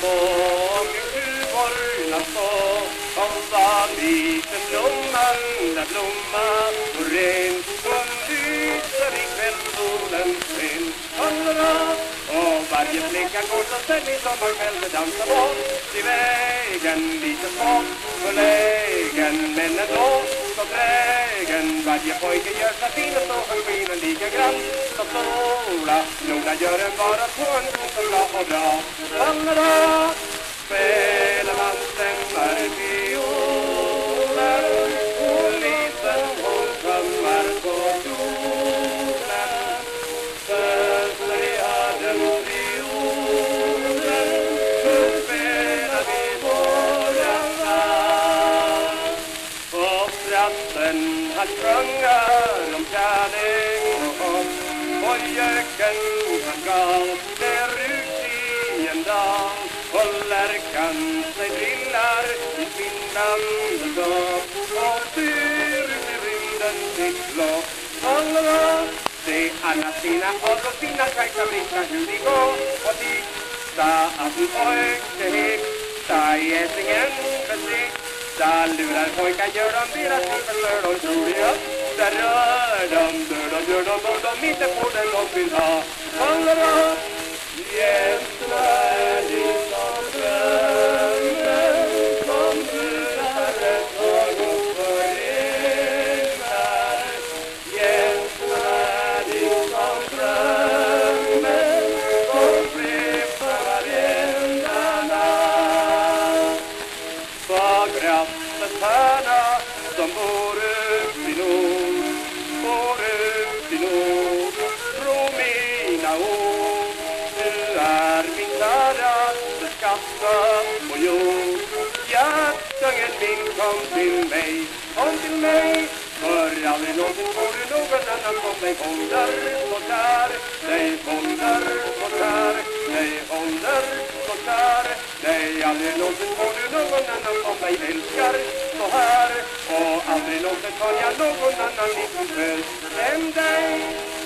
tuborna små Ofta lyser blomman, där blomma och ren Hon lyser i kvällssolens sken. Hundra och varje flicka går så sen i sommarkväll Dansar bort. I vägen, lite smått förlägen men ändå så trägen Varje pojke gör sig fin och så han skiner lika grann. Som sola Sola gör en bara på en så och bra. Allra, spel Och han sjunger om kärlek och hopp. Och göken han gav där ut i en dag och lärkan sig drillar i svindlande dag. Och styr ut i rymden sitt lopp. Se alla sina och så fina tajta blickar hur de går. Och titta att en pojke hitta i ätingen besikta lurar pojkar gör de deras liv för de tror de upp där rör de, dör de, gör de och de inte får den de vill ha Alla Gästerna är de som drömmer som lurar ett ögon förenar Gästerna är de som drömmer som bor upp i nord Bor upp i nord Tro mina ord Du är min käraste skatta på jord Hjärtungen min kom till mig Kom till mig. För aldrig någonsin får du någon annan som dig håller så kär Dig håller så kär Dig håller så kär. Nej, aldrig någonsin får du någon annan på dig älskar så här aldrig någonsin följa jag någon annan liten tröst än dig.